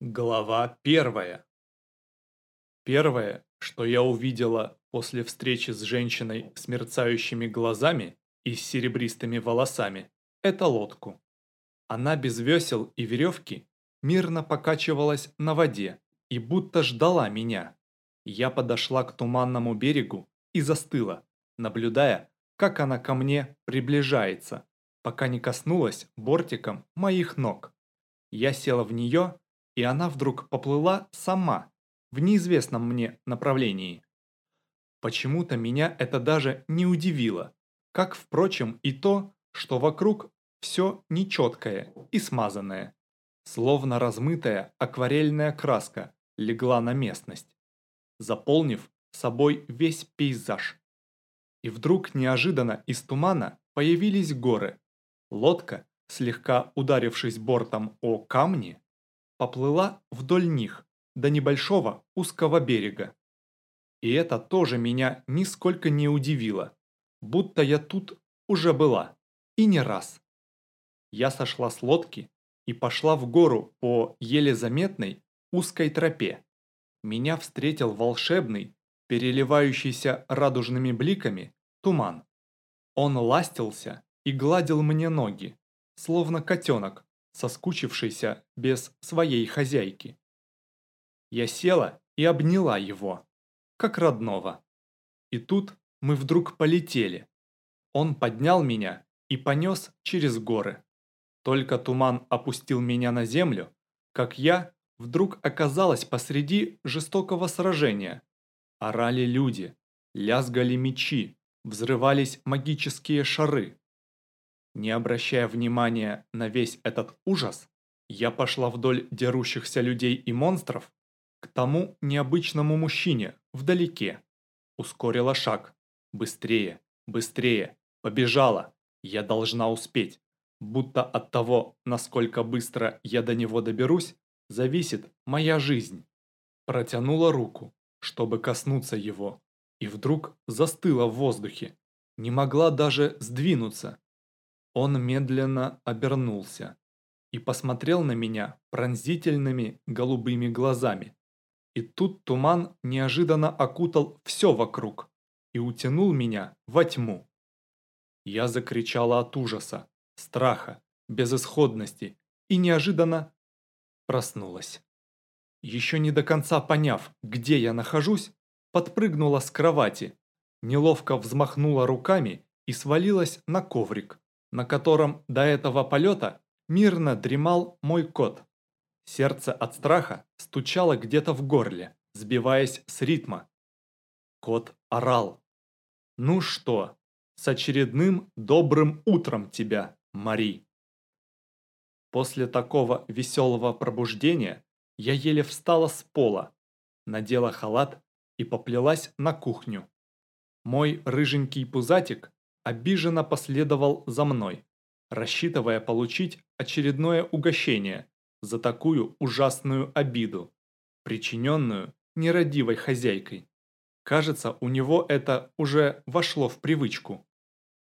Глава первая. Первое, что я увидела после встречи с женщиной с мерцающими глазами и с серебристыми волосами, это лодку. Она без весел и веревки мирно покачивалась на воде и будто ждала меня. Я подошла к туманному берегу и застыла, наблюдая, как она ко мне приближается, пока не коснулась бортиком моих ног. Я села в нее и она вдруг поплыла сама, в неизвестном мне направлении. Почему-то меня это даже не удивило, как, впрочем, и то, что вокруг все нечеткое и смазанное, словно размытая акварельная краска легла на местность, заполнив собой весь пейзаж. И вдруг неожиданно из тумана появились горы. Лодка, слегка ударившись бортом о камни, поплыла вдоль них до небольшого узкого берега. И это тоже меня нисколько не удивило, будто я тут уже была, и не раз. Я сошла с лодки и пошла в гору по еле заметной узкой тропе. Меня встретил волшебный, переливающийся радужными бликами, туман. Он ластился и гладил мне ноги, словно котенок, соскучившийся без своей хозяйки. Я села и обняла его, как родного. И тут мы вдруг полетели. Он поднял меня и понес через горы. Только туман опустил меня на землю, как я вдруг оказалась посреди жестокого сражения. Орали люди, лязгали мечи, взрывались магические шары. Не обращая внимания на весь этот ужас, я пошла вдоль дерущихся людей и монстров к тому необычному мужчине вдалеке. Ускорила шаг. Быстрее, быстрее, побежала. Я должна успеть. Будто от того, насколько быстро я до него доберусь, зависит моя жизнь. Протянула руку, чтобы коснуться его, и вдруг застыла в воздухе. Не могла даже сдвинуться, он медленно обернулся и посмотрел на меня пронзительными голубыми глазами. И тут туман неожиданно окутал все вокруг и утянул меня во тьму. Я закричала от ужаса, страха, безысходности и неожиданно проснулась. Еще не до конца поняв, где я нахожусь, подпрыгнула с кровати, неловко взмахнула руками и свалилась на коврик на котором до этого полета мирно дремал мой кот. Сердце от страха стучало где-то в горле, сбиваясь с ритма. Кот орал. «Ну что, с очередным добрым утром тебя, Мари!» После такого веселого пробуждения я еле встала с пола, надела халат и поплелась на кухню. Мой рыженький пузатик обиженно последовал за мной, рассчитывая получить очередное угощение за такую ужасную обиду, причиненную нерадивой хозяйкой. Кажется, у него это уже вошло в привычку.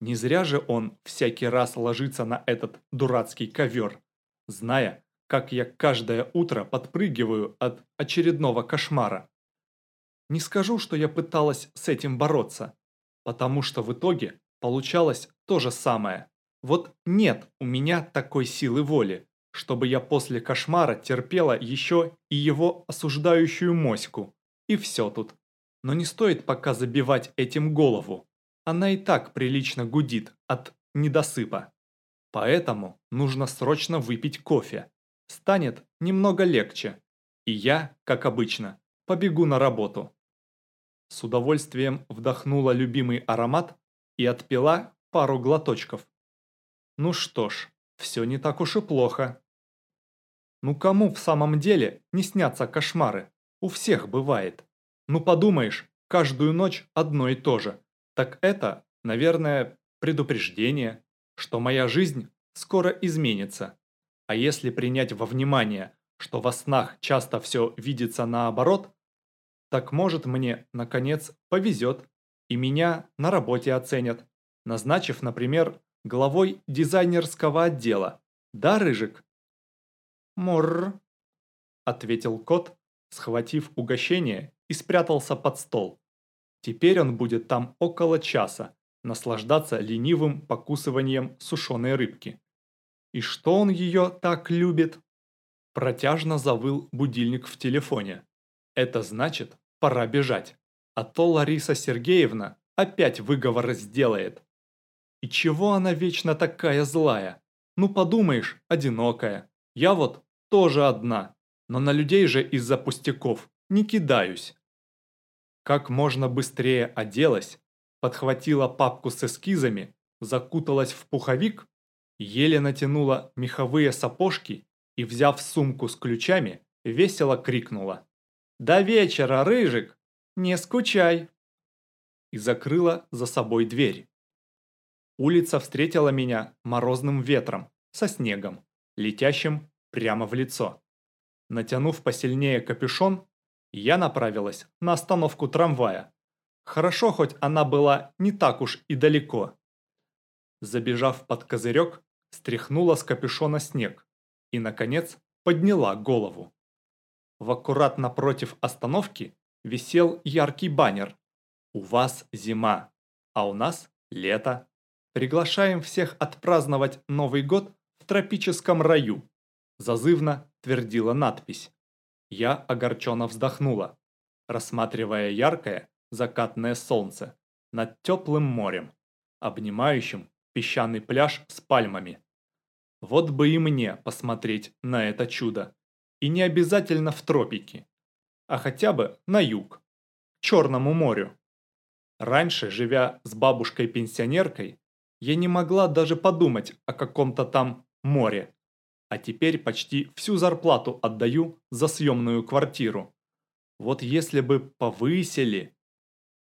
Не зря же он всякий раз ложится на этот дурацкий ковер, зная, как я каждое утро подпрыгиваю от очередного кошмара. Не скажу, что я пыталась с этим бороться, потому что в итоге Получалось то же самое. Вот нет у меня такой силы воли, чтобы я после кошмара терпела еще и его осуждающую моську. И все тут. Но не стоит пока забивать этим голову. Она и так прилично гудит от недосыпа. Поэтому нужно срочно выпить кофе. Станет немного легче. И я, как обычно, побегу на работу. С удовольствием вдохнула любимый аромат и отпила пару глоточков. Ну что ж, все не так уж и плохо. Ну кому в самом деле не снятся кошмары? У всех бывает. Ну подумаешь, каждую ночь одно и то же. Так это, наверное, предупреждение, что моя жизнь скоро изменится. А если принять во внимание, что во снах часто все видится наоборот, так может мне, наконец, повезет и меня на работе оценят, назначив, например, главой дизайнерского отдела. Да, Рыжик? Морр. ответил кот, схватив угощение и спрятался под стол. Теперь он будет там около часа, наслаждаться ленивым покусыванием сушеной рыбки. И что он ее так любит? Протяжно завыл будильник в телефоне. Это значит, пора бежать. А то Лариса Сергеевна опять выговор сделает. И чего она вечно такая злая? Ну подумаешь, одинокая. Я вот тоже одна, но на людей же из-за пустяков не кидаюсь. Как можно быстрее оделась, подхватила папку с эскизами, закуталась в пуховик, еле натянула меховые сапожки и, взяв сумку с ключами, весело крикнула. «До вечера, Рыжик! Не скучай!» И закрыла за собой дверь. Улица встретила меня морозным ветром, со снегом, летящим прямо в лицо. Натянув посильнее капюшон, я направилась на остановку трамвая. Хорошо, хоть она была не так уж и далеко. Забежав под козырек, стряхнула с капюшона снег и, наконец, подняла голову. В аккурат напротив остановки висел яркий баннер. «У вас зима, а у нас лето. Приглашаем всех отпраздновать Новый год в тропическом раю», зазывно твердила надпись. Я огорченно вздохнула, рассматривая яркое закатное солнце над теплым морем, обнимающим песчаный пляж с пальмами. Вот бы и мне посмотреть на это чудо. И не обязательно в тропики, а хотя бы на юг, к Черному морю. Раньше, живя с бабушкой-пенсионеркой, я не могла даже подумать о каком-то там море. А теперь почти всю зарплату отдаю за съемную квартиру. Вот если бы повысили...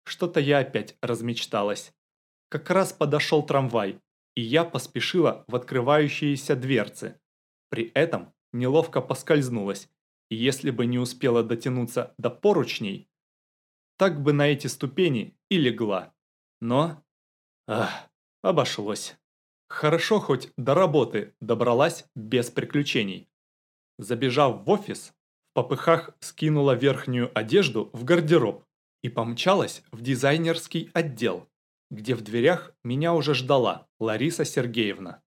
Что-то я опять размечталась. Как раз подошел трамвай, и я поспешила в открывающиеся дверцы. При этом неловко поскользнулась, и если бы не успела дотянуться до поручней, так бы на эти ступени и легла. Но... Ах, Обошлось. Хорошо хоть до работы добралась без приключений. Забежав в офис, в попыхах скинула верхнюю одежду в гардероб и помчалась в дизайнерский отдел, где в дверях меня уже ждала Лариса Сергеевна.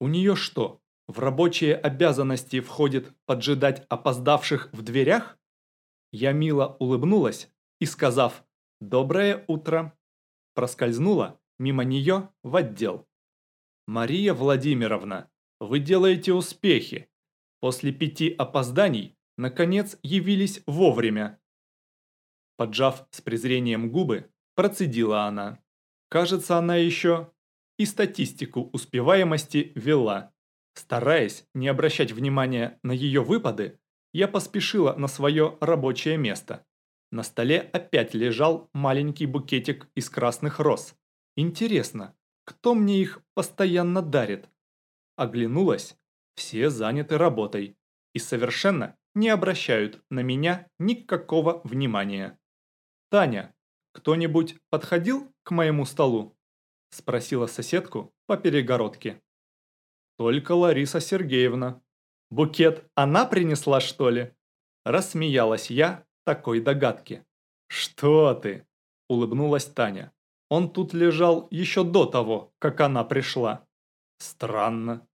У нее что, в рабочие обязанности входит поджидать опоздавших в дверях? Я мило улыбнулась и, сказав «Доброе утро», проскользнула мимо нее в отдел. «Мария Владимировна, вы делаете успехи. После пяти опозданий, наконец, явились вовремя». Поджав с презрением губы, процедила она. Кажется, она еще и статистику успеваемости вела. Стараясь не обращать внимания на ее выпады, я поспешила на свое рабочее место. На столе опять лежал маленький букетик из красных роз. Интересно, кто мне их постоянно дарит? Оглянулась, все заняты работой и совершенно не обращают на меня никакого внимания. «Таня, кто-нибудь подходил к моему столу?» Спросила соседку по перегородке. «Только Лариса Сергеевна». «Букет она принесла, что ли?» Рассмеялась я такой догадке. «Что ты?» – улыбнулась Таня. Он тут лежал еще до того, как она пришла. Странно.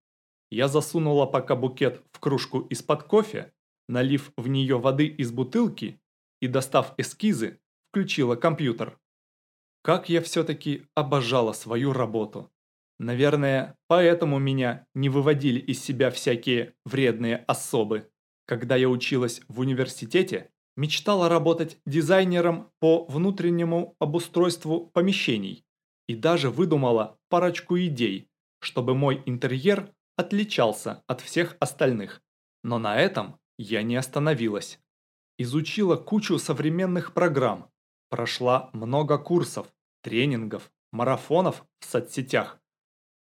Я засунула пока букет в кружку из-под кофе, налив в нее воды из бутылки и, достав эскизы, включила компьютер. Как я все-таки обожала свою работу. Наверное, поэтому меня не выводили из себя всякие вредные особы. Когда я училась в университете, мечтала работать дизайнером по внутреннему обустройству помещений и даже выдумала парочку идей, чтобы мой интерьер отличался от всех остальных. Но на этом я не остановилась. Изучила кучу современных программ, прошла много курсов, тренингов, марафонов в соцсетях.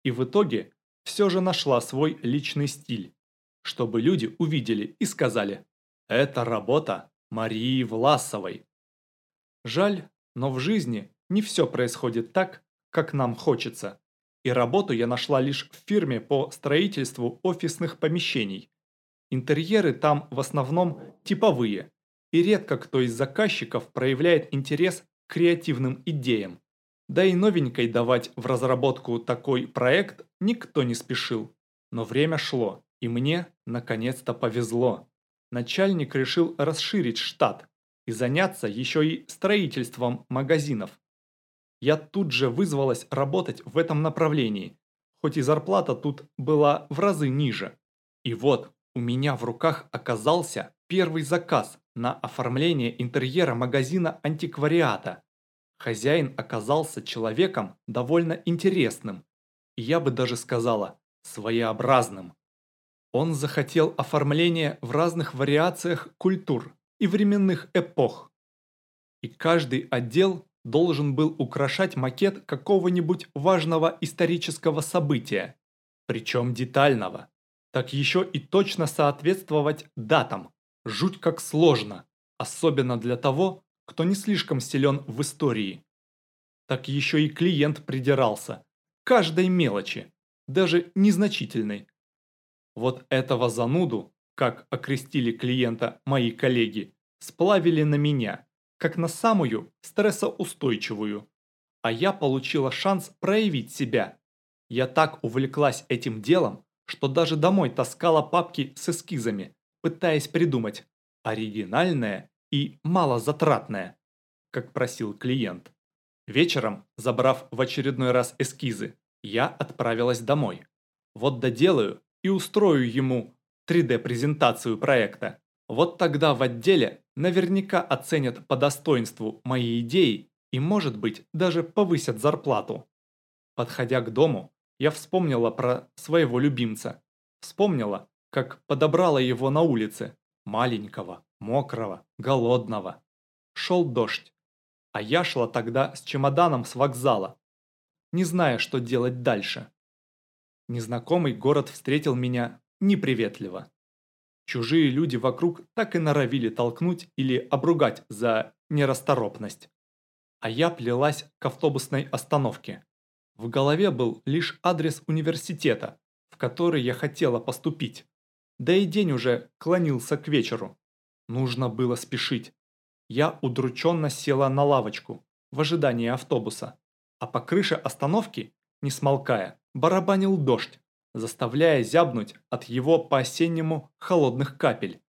И в итоге все же нашла свой личный стиль, чтобы люди увидели и сказали «Это работа Марии Власовой. Жаль, но в жизни не все происходит так, как нам хочется. И работу я нашла лишь в фирме по строительству офисных помещений. Интерьеры там в основном типовые, и редко кто из заказчиков проявляет интерес к креативным идеям. Да и новенькой давать в разработку такой проект никто не спешил. Но время шло, и мне наконец-то повезло. Начальник решил расширить штат и заняться еще и строительством магазинов. Я тут же вызвалась работать в этом направлении, хоть и зарплата тут была в разы ниже. И вот у меня в руках оказался первый заказ на оформление интерьера магазина антиквариата. Хозяин оказался человеком довольно интересным, и я бы даже сказала, своеобразным. Он захотел оформления в разных вариациях культур и временных эпох. И каждый отдел должен был украшать макет какого-нибудь важного исторического события, причем детального. Так еще и точно соответствовать датам. Жуть как сложно, особенно для того, кто не слишком силен в истории. Так еще и клиент придирался. Каждой мелочи, даже незначительной. Вот этого зануду, как окрестили клиента мои коллеги, сплавили на меня, как на самую стрессоустойчивую. А я получила шанс проявить себя. Я так увлеклась этим делом, что даже домой таскала папки с эскизами, пытаясь придумать оригинальное и малозатратное, как просил клиент. Вечером, забрав в очередной раз эскизы, я отправилась домой. Вот доделаю и устрою ему 3D-презентацию проекта. Вот тогда в отделе наверняка оценят по достоинству мои идеи и, может быть, даже повысят зарплату. Подходя к дому, я вспомнила про своего любимца. Вспомнила, как подобрала его на улице, маленького, мокрого, голодного. Шел дождь, а я шла тогда с чемоданом с вокзала, не зная, что делать дальше. Незнакомый город встретил меня неприветливо. Чужие люди вокруг так и норовили толкнуть или обругать за нерасторопность. А я плелась к автобусной остановке. В голове был лишь адрес университета, в который я хотела поступить. Да и день уже клонился к вечеру. Нужно было спешить. Я удрученно села на лавочку в ожидании автобуса, а по крыше остановки, не смолкая, барабанил дождь, заставляя зябнуть от его по-осеннему холодных капель.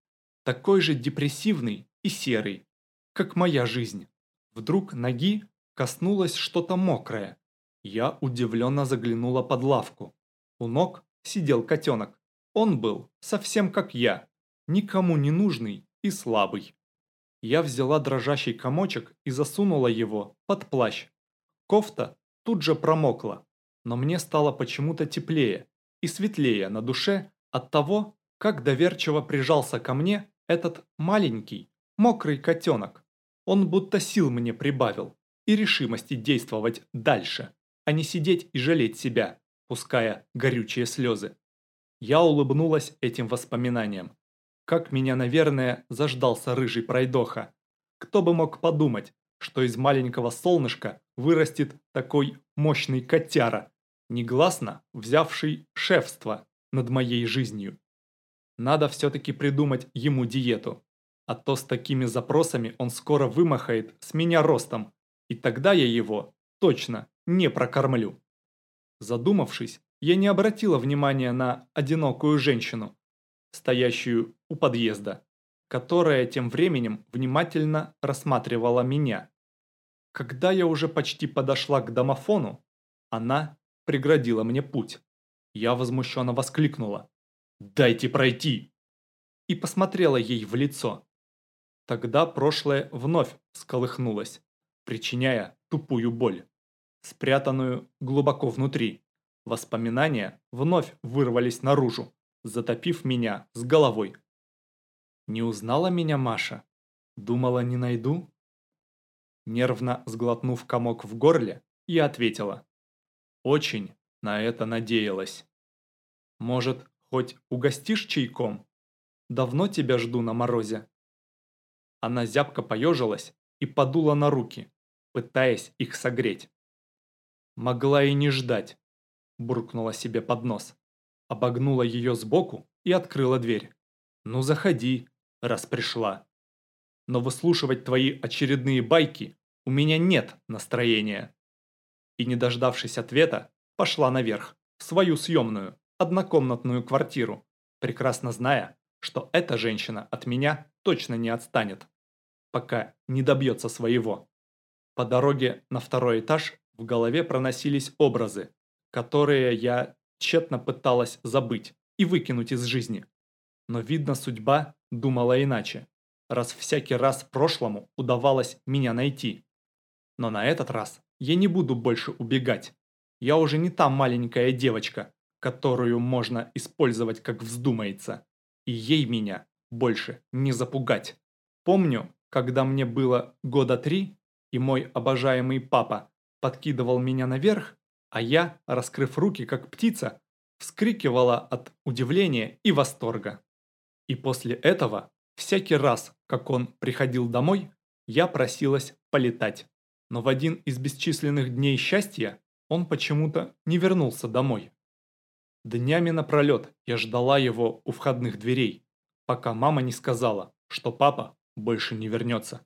Такой же депрессивный и серый, как моя жизнь. Вдруг ноги коснулось что-то мокрое, я удивленно заглянула под лавку. У ног сидел котенок. Он был совсем как я, никому не нужный и слабый. Я взяла дрожащий комочек и засунула его под плащ. Кофта тут же промокла, но мне стало почему-то теплее и светлее на душе от того, как доверчиво прижался ко мне этот маленький, мокрый котенок. Он будто сил мне прибавил и решимости действовать дальше а не сидеть и жалеть себя, пуская горючие слезы. Я улыбнулась этим воспоминаниям. Как меня, наверное, заждался рыжий пройдоха. Кто бы мог подумать, что из маленького солнышка вырастет такой мощный котяра, негласно взявший шефство над моей жизнью. Надо все-таки придумать ему диету, а то с такими запросами он скоро вымахает с меня ростом, и тогда я его, точно, не прокормлю. Задумавшись, я не обратила внимания на одинокую женщину, стоящую у подъезда, которая тем временем внимательно рассматривала меня. Когда я уже почти подошла к домофону, она преградила мне путь. Я возмущенно воскликнула «Дайте пройти!» и посмотрела ей в лицо. Тогда прошлое вновь сколыхнулось, причиняя тупую боль спрятанную глубоко внутри. Воспоминания вновь вырвались наружу, затопив меня с головой. Не узнала меня Маша? Думала, не найду? Нервно сглотнув комок в горле, я ответила. Очень на это надеялась. Может, хоть угостишь чайком? Давно тебя жду на морозе. Она зябко поежилась и подула на руки, пытаясь их согреть. Могла и не ждать, буркнула себе под нос. Обогнула ее сбоку и открыла дверь. Ну заходи, раз пришла. Но выслушивать твои очередные байки у меня нет настроения. И не дождавшись ответа, пошла наверх, в свою съемную, однокомнатную квартиру, прекрасно зная, что эта женщина от меня точно не отстанет, пока не добьется своего. По дороге на второй этаж в голове проносились образы, которые я тщетно пыталась забыть и выкинуть из жизни. Но, видно, судьба думала иначе, раз всякий раз прошлому удавалось меня найти. Но на этот раз я не буду больше убегать. Я уже не та маленькая девочка, которую можно использовать как вздумается. И ей меня больше не запугать. Помню, когда мне было года три, и мой обожаемый папа подкидывал меня наверх, а я, раскрыв руки как птица, вскрикивала от удивления и восторга. И после этого, всякий раз, как он приходил домой, я просилась полетать. Но в один из бесчисленных дней счастья он почему-то не вернулся домой. Днями напролет я ждала его у входных дверей, пока мама не сказала, что папа больше не вернется.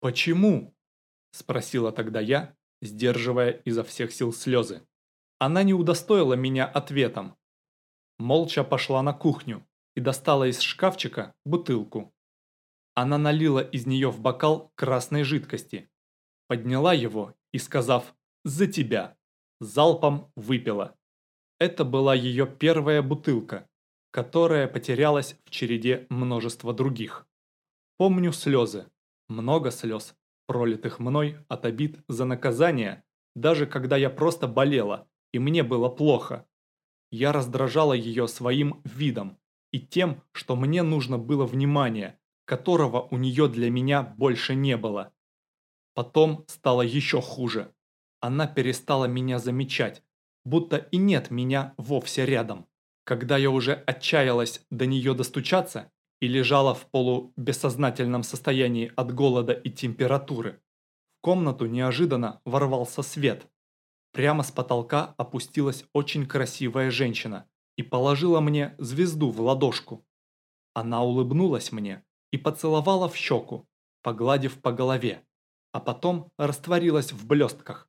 «Почему?» – спросила тогда я, сдерживая изо всех сил слезы. Она не удостоила меня ответом. Молча пошла на кухню и достала из шкафчика бутылку. Она налила из нее в бокал красной жидкости, подняла его и, сказав «За тебя!», залпом выпила. Это была ее первая бутылка, которая потерялась в череде множества других. Помню слезы, много слез, пролитых мной от обид за наказание, даже когда я просто болела, и мне было плохо. Я раздражала ее своим видом и тем, что мне нужно было внимание, которого у нее для меня больше не было. Потом стало еще хуже. Она перестала меня замечать, будто и нет меня вовсе рядом. Когда я уже отчаялась до нее достучаться и лежала в полубессознательном состоянии от голода и температуры, в комнату неожиданно ворвался свет. Прямо с потолка опустилась очень красивая женщина и положила мне звезду в ладошку. Она улыбнулась мне и поцеловала в щеку, погладив по голове, а потом растворилась в блестках.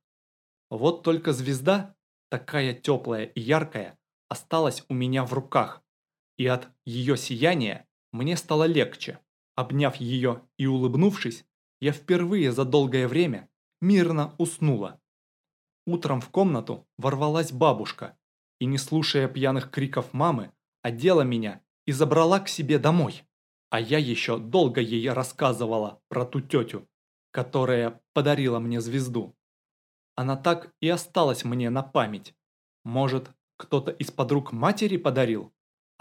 Вот только звезда, такая теплая и яркая, осталась у меня в руках, и от ее сияния мне стало легче. Обняв ее и улыбнувшись, я впервые за долгое время мирно уснула. Утром в комнату ворвалась бабушка и, не слушая пьяных криков мамы, одела меня и забрала к себе домой. А я еще долго ей рассказывала про ту тетю, которая подарила мне звезду. Она так и осталась мне на память. Может, кто-то из подруг матери подарил?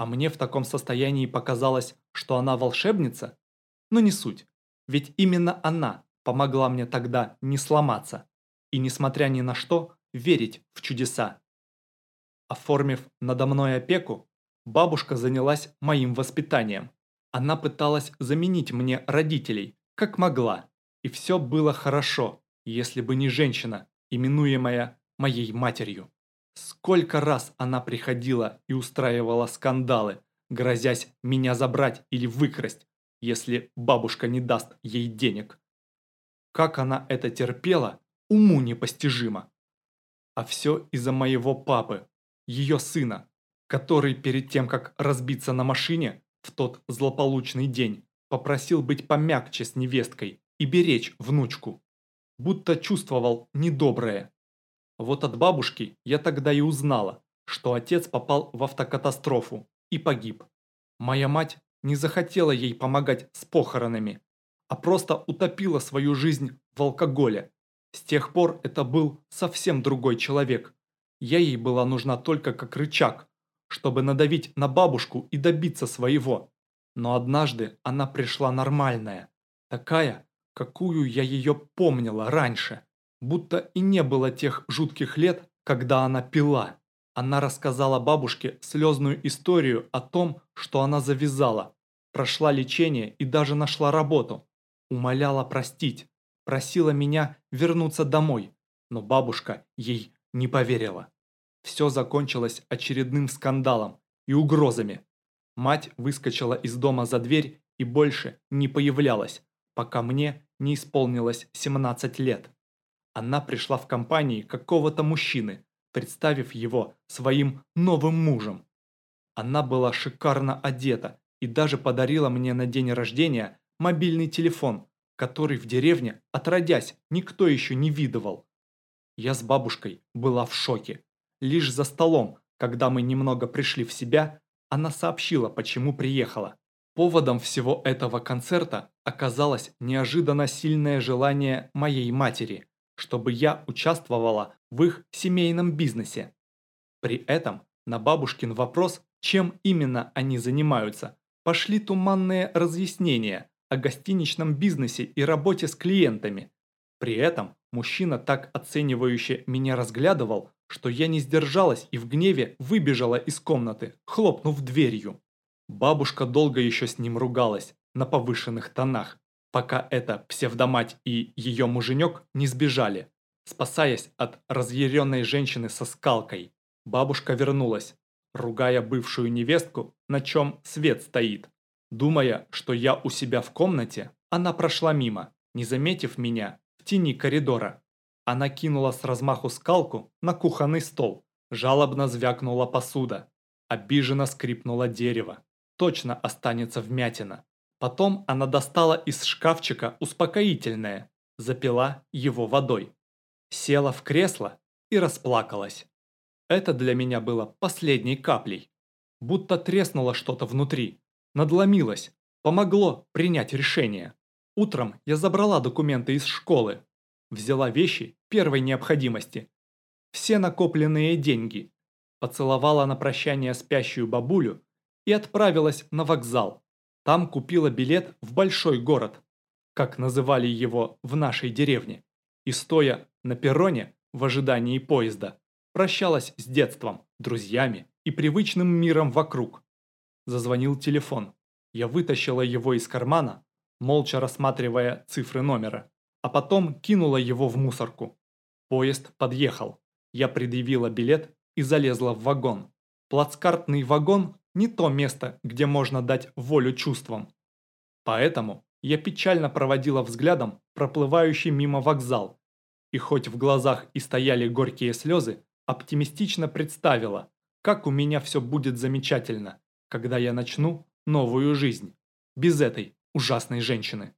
А мне в таком состоянии показалось, что она волшебница? Но не суть, ведь именно она помогла мне тогда не сломаться и, несмотря ни на что, верить в чудеса. Оформив надо мной опеку, бабушка занялась моим воспитанием. Она пыталась заменить мне родителей, как могла, и все было хорошо, если бы не женщина, именуемая моей матерью. Сколько раз она приходила и устраивала скандалы, грозясь меня забрать или выкрасть, если бабушка не даст ей денег. Как она это терпела, уму непостижимо. А все из-за моего папы, ее сына, который перед тем, как разбиться на машине в тот злополучный день, попросил быть помягче с невесткой и беречь внучку, будто чувствовал недоброе. Вот от бабушки я тогда и узнала, что отец попал в автокатастрофу и погиб. Моя мать не захотела ей помогать с похоронами, а просто утопила свою жизнь в алкоголе. С тех пор это был совсем другой человек. Я ей была нужна только как рычаг, чтобы надавить на бабушку и добиться своего. Но однажды она пришла нормальная, такая, какую я ее помнила раньше, будто и не было тех жутких лет, когда она пила. Она рассказала бабушке слезную историю о том, что она завязала, прошла лечение и даже нашла работу. Умоляла простить, просила меня вернуться домой, но бабушка ей не поверила. Все закончилось очередным скандалом и угрозами. Мать выскочила из дома за дверь и больше не появлялась, пока мне не исполнилось 17 лет. Она пришла в компании какого-то мужчины, представив его своим новым мужем. Она была шикарно одета и даже подарила мне на день рождения мобильный телефон, который в деревне, отродясь, никто еще не видывал. Я с бабушкой была в шоке. Лишь за столом, когда мы немного пришли в себя, она сообщила, почему приехала. Поводом всего этого концерта оказалось неожиданно сильное желание моей матери, чтобы я участвовала в их семейном бизнесе. При этом на бабушкин вопрос, чем именно они занимаются, пошли туманные разъяснения о гостиничном бизнесе и работе с клиентами. При этом мужчина так оценивающе меня разглядывал, что я не сдержалась и в гневе выбежала из комнаты, хлопнув дверью. Бабушка долго еще с ним ругалась, на повышенных тонах, пока эта псевдомать и ее муженек не сбежали, спасаясь от разъяренной женщины со скалкой. Бабушка вернулась, ругая бывшую невестку, на чем свет стоит. Думая, что я у себя в комнате, она прошла мимо, не заметив меня в тени коридора. Она кинула с размаху скалку на кухонный стол. Жалобно звякнула посуда. Обиженно скрипнуло дерево. Точно останется вмятина. Потом она достала из шкафчика успокоительное, запила его водой. Села в кресло и расплакалась. Это для меня было последней каплей. Будто треснуло что-то внутри. Надломилось. Помогло принять решение. Утром я забрала документы из школы, Взяла вещи первой необходимости. Все накопленные деньги. Поцеловала на прощание спящую бабулю и отправилась на вокзал. Там купила билет в большой город, как называли его в нашей деревне. И стоя на перроне в ожидании поезда, прощалась с детством, друзьями и привычным миром вокруг. Зазвонил телефон. Я вытащила его из кармана, молча рассматривая цифры номера а потом кинула его в мусорку. Поезд подъехал. Я предъявила билет и залезла в вагон. Плацкартный вагон – не то место, где можно дать волю чувствам. Поэтому я печально проводила взглядом проплывающий мимо вокзал, и хоть в глазах и стояли горькие слезы, оптимистично представила, как у меня все будет замечательно, когда я начну новую жизнь, без этой ужасной женщины.